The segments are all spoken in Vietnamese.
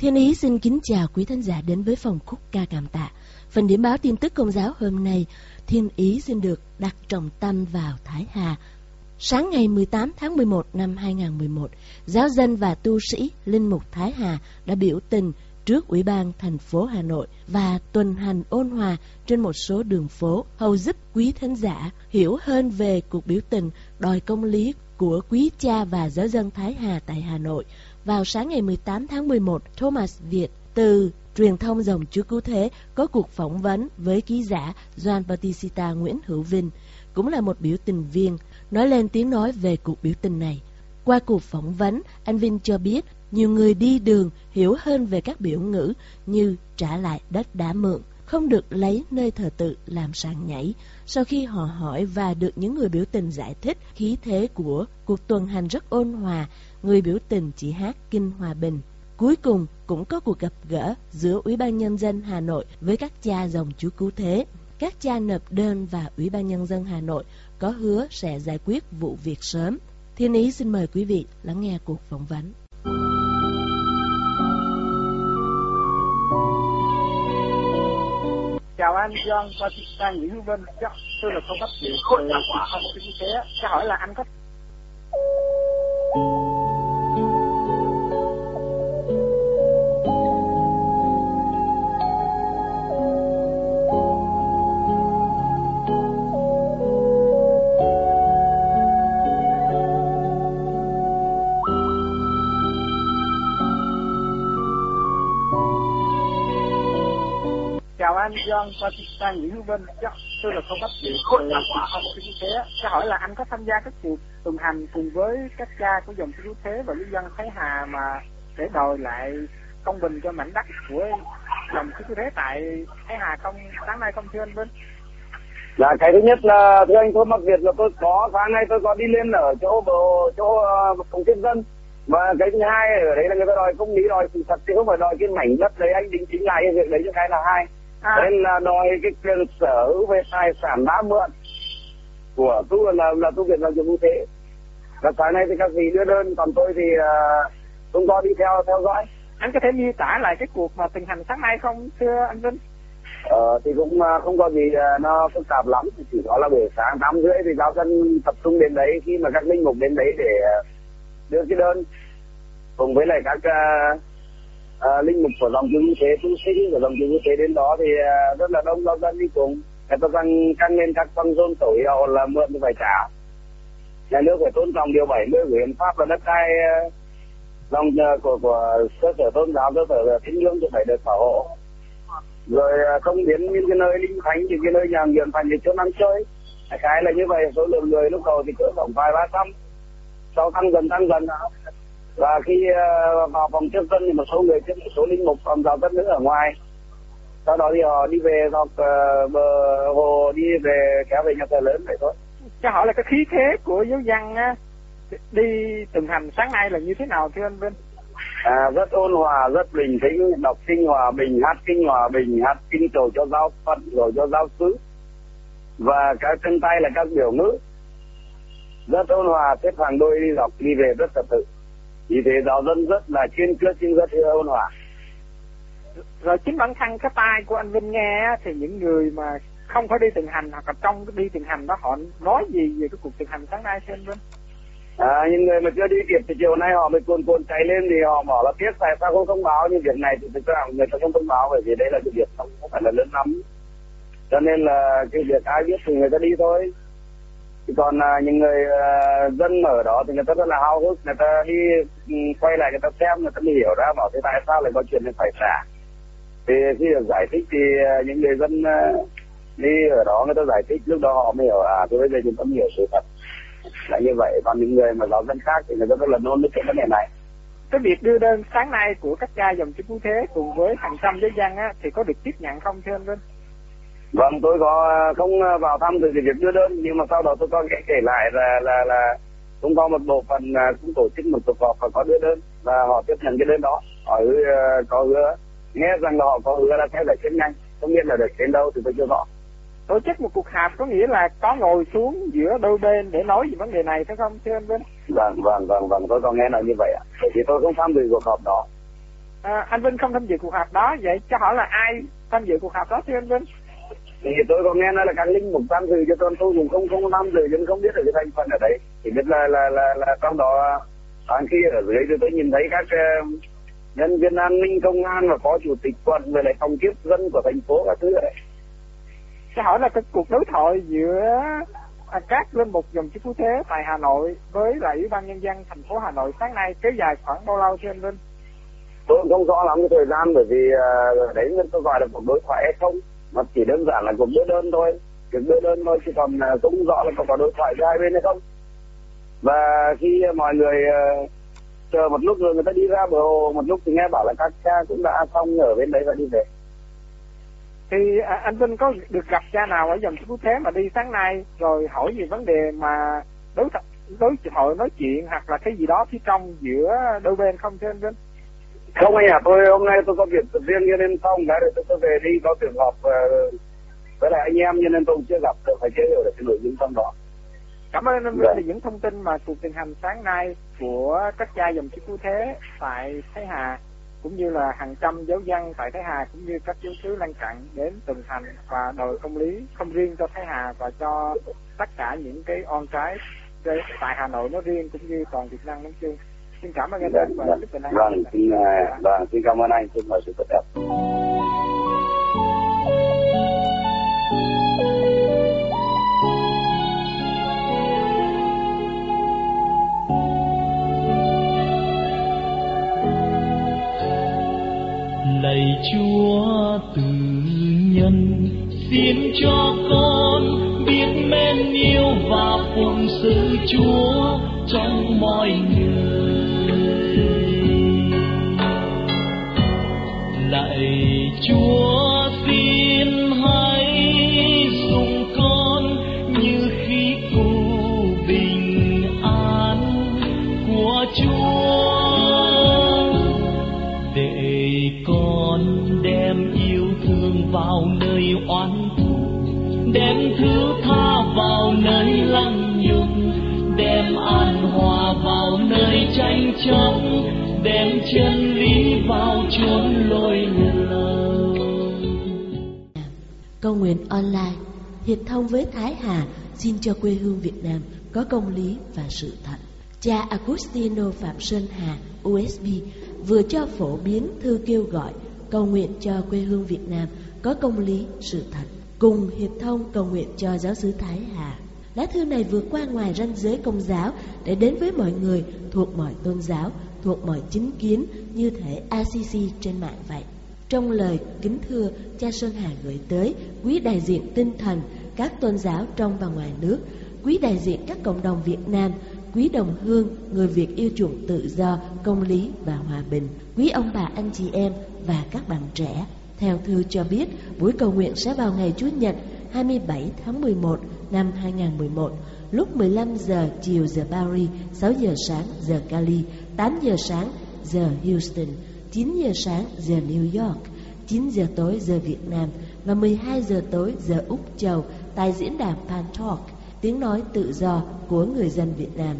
Thiên Ý xin kính chào quý thân giả đến với phòng khúc ca cảm tạ. Phần điểm báo tin tức công giáo hôm nay, Thiên Ý xin được đặt trọng tâm vào Thái Hà. Sáng ngày 18 tháng 11 năm 2011, giáo dân và tu sĩ Linh Mục Thái Hà đã biểu tình trước Ủy ban thành phố Hà Nội và tuần hành ôn hòa trên một số đường phố hầu giúp quý thính giả hiểu hơn về cuộc biểu tình đòi công lý của quý cha và giáo dân Thái Hà tại Hà Nội. Vào sáng ngày 18 tháng 11, Thomas Việt từ truyền thông dòng Chúa Cứu Thế có cuộc phỏng vấn với ký giả Doan Bautista Nguyễn Hữu Vinh, cũng là một biểu tình viên, nói lên tiếng nói về cuộc biểu tình này. Qua cuộc phỏng vấn, anh Vinh cho biết nhiều người đi đường hiểu hơn về các biểu ngữ như trả lại đất đã mượn, không được lấy nơi thờ tự làm sàn nhảy. Sau khi họ hỏi và được những người biểu tình giải thích khí thế của cuộc tuần hành rất ôn hòa, người biểu tình chỉ hát Kinh Hòa Bình. Cuối cùng cũng có cuộc gặp gỡ giữa Ủy ban Nhân dân Hà Nội với các cha dòng chú Cứu Thế. Các cha nộp đơn và Ủy ban Nhân dân Hà Nội có hứa sẽ giải quyết vụ việc sớm. Thiên Ý xin mời quý vị lắng nghe cuộc phỏng vấn. chào anh John Bautista Nguyễn Hữu Vinh Chắc tôi là không tác điện từ quả thông kinh tế cho hỏi là anh có anh John Bautista Nguyễn Hữu Vinh Chắc tôi là không cấp điện từ thông kinh tế cho hỏi là anh có tham gia các cuộc tuần hành cùng với các cha của dòng Chúa Thế và lý dân Thái Hà mà để đòi lại công bình cho mảnh đất của dòng Chúa Thế tại Thái Hà không? Sáng nay không thưa anh Vinh? Dạ cái thứ nhất là thưa anh Thomas Việt là tôi có sáng nay tôi có đi lên ở chỗ bộ chỗ uh, phòng tiếp dân. Và cái thứ hai ở đấy là người ta đòi công lý đòi sự thật chứ không phải đòi cái mảnh đất đấy anh đính chính lại cái việc đấy cho cái là hai à, đấy là đòi cái quyền sở hữu về tài sản đã mượn của tu là là tu viện là dụng như thế. Và sáng nay thì các vị đưa đơn còn tôi thì uh, không có đi theo theo dõi. Anh có thể miêu tả lại cái cuộc mà tuần hành sáng nay không thưa anh Vinh? Ờ, thì cũng à, không có gì à, nó phức tạp lắm. Chỉ có là buổi sáng tám rưỡi thì giáo dân tập trung đến đấy khi mà các linh mục đến đấy để à, đưa cái đơn. Cùng với lại các à, linh mục của dòng chúa như thế tu sĩ của dòng chúa như thế đến đó thì à, rất là đông giáo dân đi cùng. Người ta rằng căng lên các băng rôn tổ hiệu là mượn thì phải trả. Nhà nước phải tôn trọng điều 70 của hiến pháp và đất đai à, lòng dòng à, của của cơ sở tôn giáo cơ sở tín ngưỡng thì phải được bảo hộ. Rồi à, không đến những cái nơi linh thánh thì cái nơi nhà nghiền thành thì chỗ ăn chơi. Cái là như vậy số lượng người lúc đầu thì cỡ khoảng vài ba trăm. Sau tăng dần tăng dần và khi à, vào phòng tiếp dân thì một số người tiếp một số linh mục còn giáo dân nữa ở ngoài. Sau đó thì họ đi về dọc à, bờ hồ đi về kéo về nhà thờ lớn vậy thôi. Cho hỏi là cái khí thế của giáo dân á, đi tuần hành sáng nay là như thế nào thưa anh Vinh? À, rất ôn hòa rất bình tĩnh đọc kinh hòa bình hát kinh hòa bình hát kinh cầu cho giáo phận rồi cho giáo sứ và các chân tay là các biểu ngữ. Rất ôn hòa xếp hàng đôi đi dọc đi về rất trật tự vì thế giáo dân rất là chuyên quyết nhưng rất ôn hòa rồi chính bản thân cái tai của anh Vinh nghe thì những người mà không phải đi tuần hành hoặc là trong cái đi tuần hành đó họ nói gì về cái cuộc tuần hành sáng nay anh Vinh? À, những người mà chưa đi kịp thì chiều nay họ mới cuồn cuộn chạy lên thì họ bảo là tiếc tại sao không thông báo? Nhưng việc này thì thực ra người ta không thông báo bởi vì đây là cái việc không, không phải là lớn lắm. Cho nên là cái việc ai biết thì người ta đi thôi còn uh, những người uh, dân ở đó thì người ta rất là háo hức người ta đi ừ, quay lại người ta xem người ta mới hiểu ra bảo thế tại sao lại có chuyện này phải trả thì khi được giải thích thì uh, những người dân uh, đi ở đó người ta giải thích lúc đó họ mới hiểu à thì bây giờ chúng ta hiểu sự thật là như vậy. Còn những người mà giáo dân khác thì người ta rất là nôn nức cái vấn đề này. Cái việc đưa đơn sáng nay của các cha dòng chữ cứu thế cùng với hàng trăm giới dân á thì có được tiếp nhận không thưa anh Vinh? Vâng, tôi có à, không à, vào thăm từ cái việc đưa đơn nhưng mà sau đó tôi có nghe kể lại là là là cũng có một bộ phận à, cũng tổ chức một cuộc họp và có đưa đơn và họ tiếp nhận cái đơn đó họ có hứa nghe rằng là họ có hứa là sẽ giải quyết nhanh không biết là được đến đâu thì tôi chưa rõ tổ chức một cuộc họp có nghĩa là có ngồi xuống giữa đôi bên để nói về vấn đề này phải không thưa anh Vinh? Vâng vâng vâng vâng tôi có nghe nói như vậy ạ. Bởi vì tôi không tham dự cuộc họp đó. À, anh Vinh không tham dự cuộc họp đó vậy cho hỏi là ai tham dự cuộc họp đó thưa anh Vinh? Thì tôi có nghe nói là các linh mục tham dự cho tôi tôi cũng không không tham dự nhưng không biết được cái thành phần ở đấy. Chỉ biết là là là là trong đó à, khi ở dưới thì tôi nhìn thấy các uh, nhân viên an ninh công an và phó chủ tịch quận về lại phòng tiếp dân của thành phố các thứ đấy sẽ hỏi là cái cuộc đối thoại giữa các linh mục dòng chức cứu thế tại Hà Nội với lại ủy ban nhân dân thành phố Hà Nội sáng nay kéo dài khoảng bao lâu thưa anh Vinh? Tôi không rõ lắm cái thời gian bởi vì uh, đấy tôi gọi là cuộc đối thoại hay không mà chỉ đơn giản là cuộc đưa đơn thôi. Việc đưa đơn thôi chứ còn à, cũng rõ là có có đối thoại giữa hai bên hay không. Và khi mọi người uh, chờ một lúc rồi người ta đi ra bờ hồ một lúc thì nghe bảo là các cha cũng đã xong ở bên đấy và đi về. Thì à, anh Vinh có được gặp cha nào ở dòng cứu thế mà đi sáng nay rồi hỏi về vấn đề mà đối đối thoại nói chuyện hoặc là cái gì đó phía trong giữa đôi bên không thưa anh Vinh? Không anh à, tôi hôm nay tôi có việc riêng cho nên xong cái rồi tôi, tôi về đi có trường họp uh, với lại anh em cho nên tôi chưa gặp được phải chưa hiểu được cái nội dung trong đó. Cảm ơn anh Vinh dạ. vì những thông tin mà cuộc tình hành sáng nay của các cha dòng cứu thế tại Thái Hà cũng như là hàng trăm giáo dân tại Thái Hà cũng như các giáo sứ lân cận đến tuần hành và đòi công lý không riêng cho Thái Hà và cho tất cả những cái on trái tại Hà Nội nói riêng cũng như toàn Việt Nam nói chung. Xin cảm ơn anh vâng, và chúc anh. Vâng, xin, à, vâng, xin cảm ơn anh, xin mời sự tốt đẹp. lạy chúa từ nhân xin cho con biết mến yêu và phụng sự chúa trong mọi người cầu nguyện online hiệp thông với Thái Hà xin cho quê hương Việt Nam có công lý và sự thật. Cha Agustino Phạm Sơn Hà, USB, vừa cho phổ biến thư kêu gọi cầu nguyện cho quê hương Việt Nam có công lý, sự thật, cùng hiệp thông cầu nguyện cho giáo sứ Thái Hà. Lá thư này vượt qua ngoài ranh giới công giáo để đến với mọi người thuộc mọi tôn giáo, thuộc mọi chính kiến như thể ACC trên mạng vậy. Trong lời kính thưa, cha Sơn Hà gửi tới quý đại diện tinh thần các tôn giáo trong và ngoài nước, quý đại diện các cộng đồng Việt Nam, quý đồng hương, người Việt yêu chuộng tự do, công lý và hòa bình, quý ông bà anh chị em và các bạn trẻ. Theo thư cho biết, buổi cầu nguyện sẽ vào ngày Chủ nhật 27 tháng 11 năm 2011 lúc 15 giờ chiều giờ Paris, 6 giờ sáng giờ Cali, 8 giờ sáng giờ Houston, 9 giờ sáng giờ New York, 9 giờ tối giờ Việt Nam và 12 giờ tối giờ Úc Châu tại diễn đàn Pan Talk, tiếng nói tự do của người dân Việt Nam.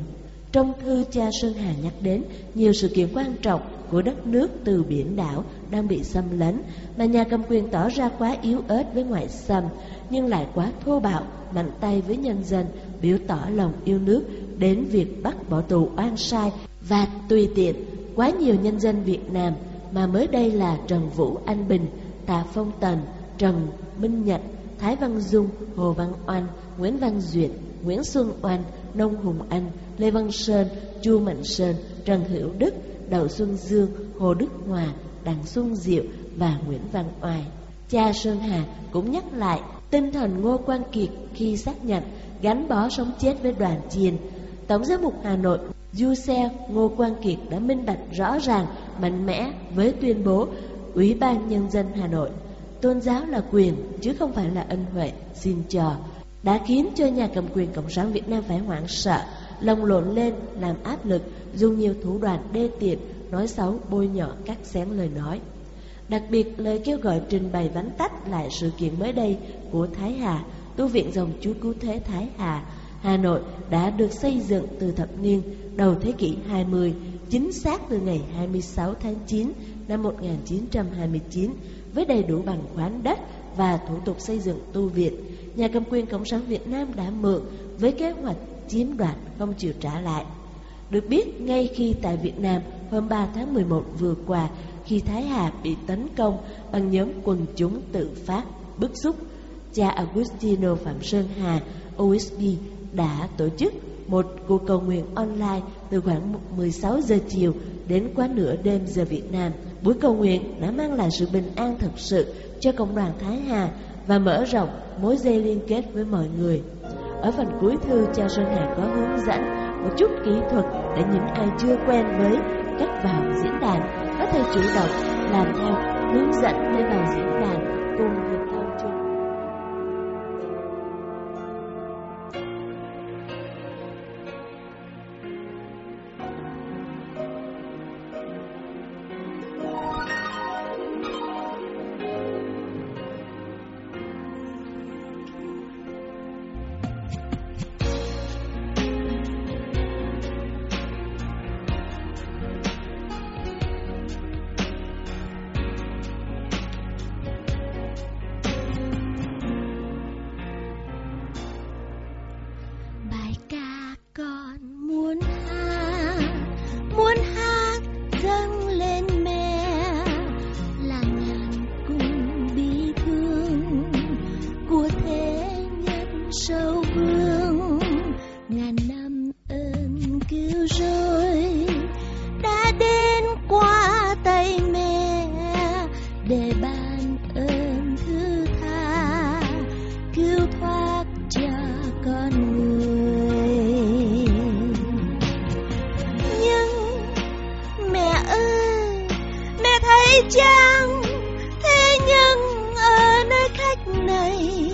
Trong thư cha Sơn Hà nhắc đến nhiều sự kiện quan trọng của đất nước từ biển đảo đang bị xâm lấn mà nhà cầm quyền tỏ ra quá yếu ớt với ngoại xâm nhưng lại quá thô bạo, mạnh tay với nhân dân, biểu tỏ lòng yêu nước đến việc bắt bỏ tù oan sai và tùy tiện quá nhiều nhân dân Việt Nam mà mới đây là Trần Vũ Anh Bình, Tạ Phong Tần, Trần Minh Nhật, Thái Văn Dung, Hồ Văn Oanh, Nguyễn Văn Duyệt, Nguyễn Xuân Oanh, Nông Hùng Anh, Lê Văn Sơn, Chu Mạnh Sơn, Trần Hữu Đức, Đậu Xuân Dương, Hồ Đức Hòa, Đặng Xuân Diệu và Nguyễn Văn Oai. Cha Sơn Hà cũng nhắc lại tinh thần Ngô Quang Kiệt khi xác nhận gắn bó sống chết với đoàn chiền. Tổng giám mục Hà Nội Du Xe Ngô Quang Kiệt đã minh bạch rõ ràng, mạnh mẽ với tuyên bố Ủy ban Nhân dân Hà Nội. Tôn giáo là quyền chứ không phải là ân huệ. Xin chờ đã khiến cho nhà cầm quyền cộng sản Việt Nam phải hoảng sợ lồng lộn lên làm áp lực dùng nhiều thủ đoạn đê tiện nói xấu bôi nhọ cắt xén lời nói. Đặc biệt lời kêu gọi trình bày vắn tách lại sự kiện mới đây của Thái Hà tu viện dòng chúa cứu thế Thái Hà. Hà Nội đã được xây dựng từ thập niên đầu thế kỷ 20 chính xác từ ngày 26 tháng 9 năm 1929 với đầy đủ bằng khoán đất và thủ tục xây dựng tu viện, nhà cầm quyền Cộng sản Việt Nam đã mượn với kế hoạch chiếm đoạt không chịu trả lại. Được biết, ngay khi tại Việt Nam hôm 3 tháng 11 vừa qua, khi Thái Hà bị tấn công bằng nhóm quần chúng tự phát, bức xúc, cha Agustino Phạm Sơn Hà, OSB, đã tổ chức một cuộc cầu nguyện online từ khoảng 16 giờ chiều đến quá nửa đêm giờ Việt Nam. Buổi cầu nguyện đã mang lại sự bình an thực sự cho cộng đoàn Thái Hà và mở rộng mối dây liên kết với mọi người. Ở phần cuối thư, cha Sơn Hà có hướng dẫn một chút kỹ thuật để những ai chưa quen với cách vào diễn đàn có thể chủ động làm theo hướng dẫn lên vào diễn đàn cùng với chăng? Thế nhưng ở nơi khách này,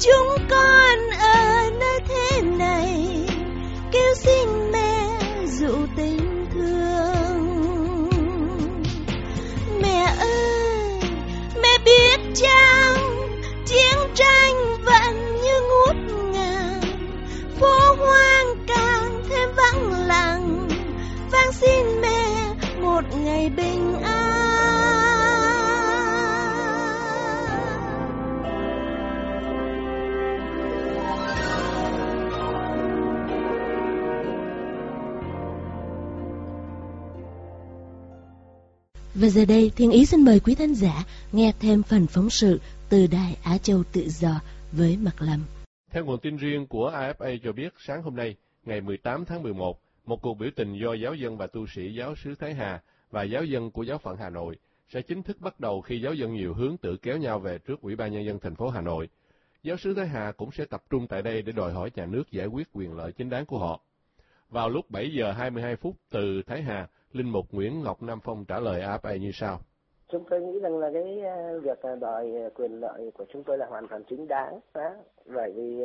chúng con ở nơi thế này, kêu xin mẹ dụ tình thương. Mẹ ơi, mẹ biết chăng? Chiến tranh vẫn như ngút ngàn, phố hoang càng thêm vắng lặng. Vang xin mẹ một ngày bình Và giờ đây, Thiên Ý xin mời quý thính giả nghe thêm phần phóng sự từ Đài Á Châu Tự Do với Mặt Lâm. Theo nguồn tin riêng của AFA cho biết, sáng hôm nay, ngày 18 tháng 11, một cuộc biểu tình do giáo dân và tu sĩ giáo sứ Thái Hà và giáo dân của giáo phận Hà Nội sẽ chính thức bắt đầu khi giáo dân nhiều hướng tự kéo nhau về trước Ủy ban Nhân dân thành phố Hà Nội. Giáo sứ Thái Hà cũng sẽ tập trung tại đây để đòi hỏi nhà nước giải quyết quyền lợi chính đáng của họ. Vào lúc 7 giờ 22 phút từ Thái Hà, Linh Mục Nguyễn Ngọc Nam Phong trả lời AFA như sau. chúng tôi nghĩ rằng là cái ờ, việc ờ, đòi ờ, quyền lợi của chúng tôi là hoàn toàn chính đáng đó. bởi vì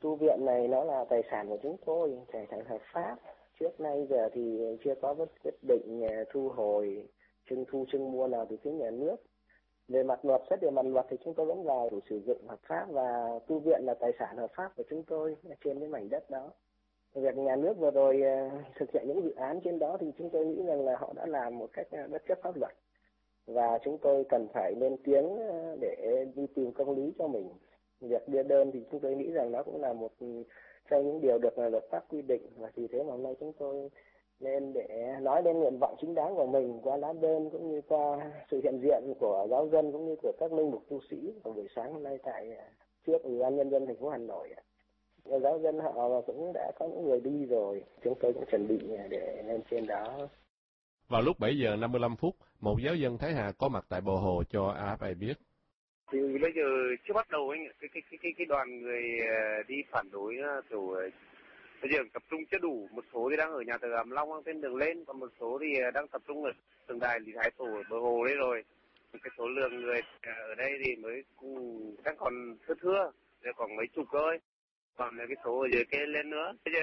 tu viện này nó là tài sản của chúng tôi tài sản hợp pháp trước nay giờ thì chưa có bất quyết định thu hồi trưng thu trưng mua nào từ phía nhà nước về mặt luật xét về mặt luật thì chúng tôi vẫn là đủ sử dụng hợp pháp và tu viện là tài sản hợp pháp của chúng tôi trên cái mảnh đất đó việc nhà nước vừa rồi ờ, thực hiện những dự án trên đó thì chúng tôi nghĩ rằng là họ đã làm một cách ờ, bất chấp pháp luật. Và chúng tôi cần phải lên tiếng ờ, để đi tìm công lý cho mình. Việc đưa đơn thì chúng tôi nghĩ rằng nó cũng là một ừ, trong những điều được luật pháp quy định. Và vì thế mà hôm nay chúng tôi nên để nói lên nguyện vọng chính đáng của mình qua lá đơn cũng như qua sự hiện diện của giáo dân cũng như của các linh mục tu sĩ vào buổi sáng hôm nay tại trước ủy ban nhân dân thành phố Hà Nội giáo dân họ cũng đã có những người đi rồi. Chúng tôi cũng chuẩn bị để lên trên đó. Vào lúc 7 giờ 55 phút một giáo dân Thái Hà có mặt tại bờ hồ cho AFA biết. Thì bây giờ chưa bắt đầu anh cái cái cái cái, cái đoàn người ờ, đi phản đối kiểu ờ, bây giờ tập trung chưa đủ. Một số thì đang ở nhà thờ Hàm Long trên đường lên còn một số thì ờ, đang tập trung ở tượng đài Lý Thái Tổ ở bờ hồ đấy rồi. Cái số lượng người ở đây thì mới đang còn thưa thưa còn mấy chục thôi còn cái số ở dưới kia lên nữa. Bây giờ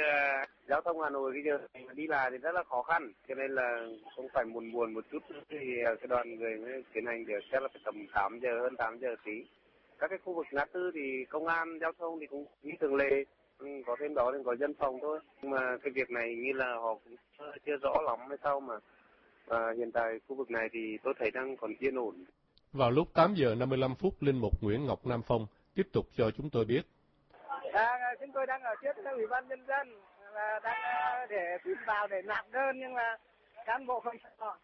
giao thông hà nội bây giờ đi lại thì rất là khó khăn. Cho nên là không phải buồn buồn một chút thì ờ, cái đoàn người mới tiến hành được chắc là phải tầm 8 giờ hơn 8 giờ tí. Các cái khu vực ngã tư thì công an giao thông thì cũng như thường lệ. Ừ, có thêm đó thì có dân phòng thôi. Nhưng mà cái việc này như là họ cũng chưa, rõ lắm hay sao mà và hiện tại khu vực này thì tôi thấy đang còn yên ổn. Vào lúc 8 giờ 55 phút Linh Mục Nguyễn Ngọc Nam Phong tiếp tục cho chúng tôi biết à, chúng tôi đang ở trước ủy ban nhân dân là đang à, để xin vào để nạp đơn nhưng mà cán bộ không cho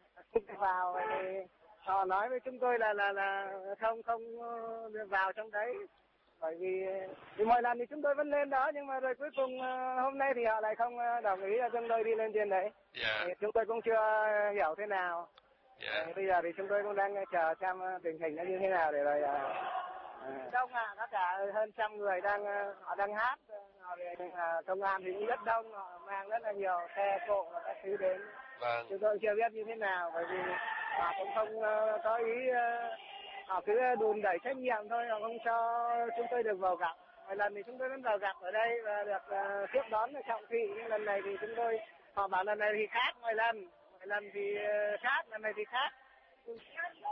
vào thì họ nói với chúng tôi là là là không không ờ, vào trong đấy bởi vì thì mỗi lần thì chúng tôi vẫn lên đó nhưng mà rồi cuối cùng ờ, hôm nay thì họ lại không ờ, đồng ý cho chúng tôi đi lên trên đấy yeah. Dạ. thì chúng tôi cũng chưa hiểu thế nào yeah. Dạ. bây giờ thì chúng tôi cũng đang chờ xem tình hình nó như thế nào để rồi đông à tất cả hơn trăm người đang ờ, họ đang hát. Họ ờ, công an thì rất đông họ mang rất là nhiều xe cộ và các thứ đến. Vâng. chúng tôi chưa biết như thế nào bởi vì họ cũng không ờ, có ý họ cứ đùn đẩy trách nhiệm thôi họ không cho chúng tôi được vào gặp. Mỗi lần thì chúng tôi vẫn vào gặp ở đây và được tiếp đón ở trọng thị nhưng lần này thì chúng tôi họ bảo lần này thì khác mỗi lần. Mỗi lần thì khác lần này thì khác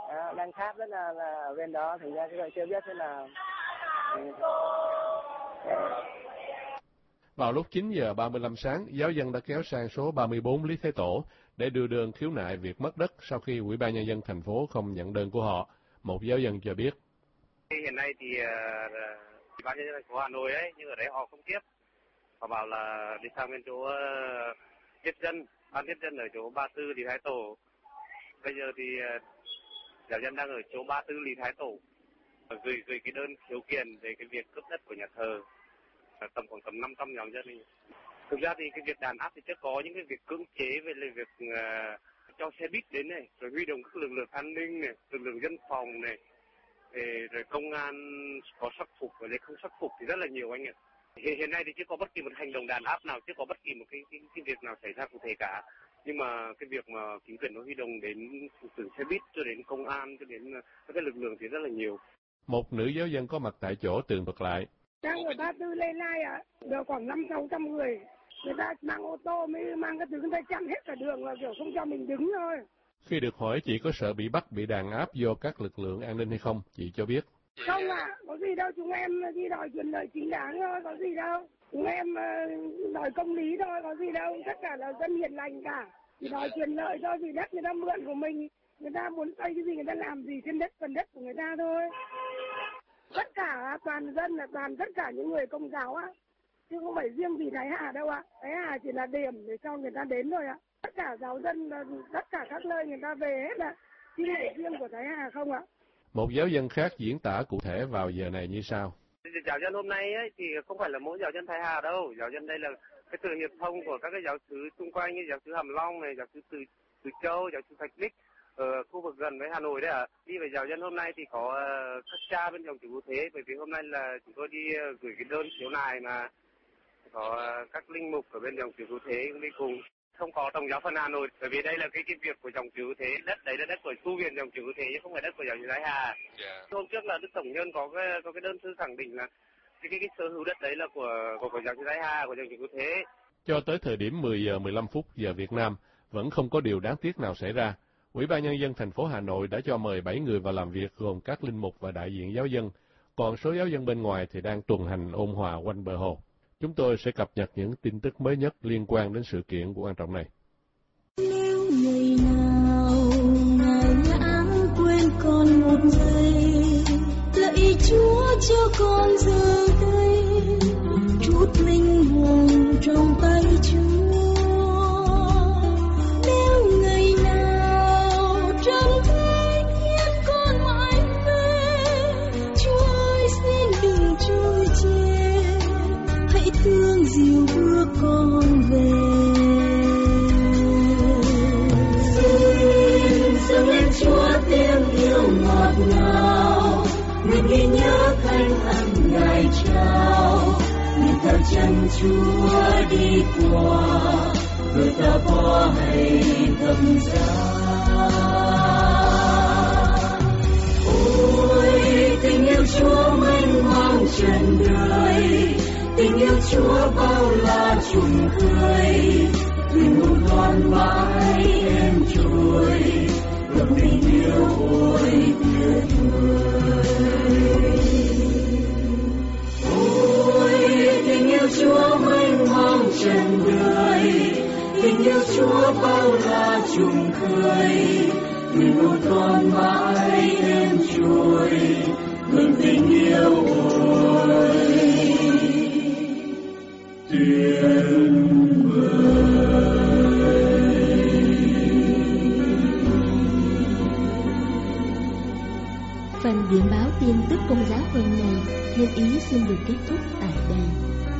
à, đang khác rất là, là ở bên đó thành ra chúng tôi chưa biết thế nào vào lúc 9 giờ 35 sáng, giáo dân đã kéo sang số 34 Lý Thế Tổ để đưa đơn khiếu nại việc mất đất sau khi Ủy ban Nhân dân thành phố không nhận đơn của họ. Một giáo dân cho biết. Hiện nay thì uh, Ủy ban Nhân dân thành phố Hà Nội ấy, nhưng ở đấy họ không tiếp. Họ bảo là đi sang bên chỗ uh, tiếp dân, ban tiếp dân ở chỗ 34 Lý Thái Tổ bây giờ thì giáo dân đang ở chỗ 34 Lý Thái Tổ gửi gửi cái đơn khiếu kiện về cái việc cướp đất của nhà thờ tầm khoảng tầm 500 nhóm dân. Thực ra thì cái việc đàn áp thì chưa có những cái việc cưỡng chế về là việc uh, cho xe buýt đến này, rồi huy động các lực lượng an ninh này, lực lượng dân phòng này, rồi công an có sắc phục và không sắc phục thì rất là nhiều anh ạ. Hiện, hiện nay thì chưa có bất kỳ một hành động đàn áp nào, chưa có bất kỳ một cái, cái, cái việc nào xảy ra cụ thể cả nhưng mà cái việc mà chính quyền nó huy động đến từ xe buýt cho đến công an cho đến các lực lượng thì rất là nhiều. Một nữ giáo dân có mặt tại chỗ tường thuật lại. Đang ở ba tư lên lai ạ, à, được khoảng năm sáu trăm người. Người ta mang ô tô mới mang cái thứ người ta chặn hết cả đường là kiểu không cho mình đứng thôi. Khi được hỏi chị có sợ bị bắt, bị đàn áp do các lực lượng an ninh hay không, chị cho biết. Không ạ, à, có gì đâu, chúng em đi đòi quyền lợi chính đáng thôi, có gì đâu. Chúng em uh, đòi công lý thôi, có gì đâu, tất cả là dân hiền lành cả. Chỉ đòi quyền lợi cho gì đất người ta mượn của mình, người ta muốn xây cái gì người ta làm gì trên đất phần đất của người ta thôi. Tất cả toàn dân là toàn tất cả những người công giáo á, chứ không phải riêng vì Thái Hà đâu ạ. Thái Hà chỉ là điểm để cho người ta đến thôi ạ. Tất cả giáo dân, tất cả các nơi người ta về hết ạ. Chứ không riêng của Thái Hà không ạ. Một giáo dân khác diễn tả cụ thể vào giờ này như sau. Giáo dân hôm nay ấy, thì không phải là mỗi giáo dân Thái Hà đâu. Giáo dân đây là cái sự hiệp thông của các cái giáo sứ xung quanh như giáo sứ Hàm Long này, giáo sứ Từ Từ Châu, giáo sứ Thạch Bích ở khu vực gần với Hà Nội đấy ạ. À. Đi về giáo dân hôm nay thì có ờ, các cha bên dòng chủ thế bởi vì hôm nay là chúng tôi đi ờ, gửi cái đơn khiếu nại mà có các linh mục ở bên dòng chủ thế cũng đi cùng không có tổng giáo phận Hà Nội bởi vì đây là cái cái việc của dòng chủ thế đất đấy là đất của tu viện dòng chủ thế chứ không phải đất của dòng chủ Thái Hà. Yeah. Dạ. Hôm trước là đức tổng nhân có cái có cái đơn thư khẳng định là cái cái, cái sở hữu đất đấy là của của của dòng chủ Thái Hà của dòng chủ thế. Cho tới thời điểm 10 giờ 15 phút giờ Việt Nam vẫn không có điều đáng tiếc nào xảy ra. Ủy ban nhân dân thành phố Hà Nội đã cho mời 7 người vào làm việc gồm các linh mục và đại diện giáo dân, còn số giáo dân bên ngoài thì đang tuần hành ôn hòa quanh bờ hồ. Chúng tôi sẽ cập nhật những tin tức mới nhất liên quan đến sự kiện quan trọng này. Nếu ngày nào ngài lãng quên con một giây, lạy Chúa cho con giờ đây chút linh hồn trong tay chân chúa đi qua, người ta bỏ hay thầm giá. Ôi, tình yêu chúa mênh mang trần đời tình yêu chúa bao la trùng khơi. Tình muôn loan mãi em trôi ngập tình yêu ôi tuyệt vời trên trần đời tình yêu chúa bao la trùng khơi tình yêu con mãi em trôi ngập tình yêu ôi Phần điểm báo tin tức công giáo hôm nay, Thiên Ý xin được kết thúc tại đây.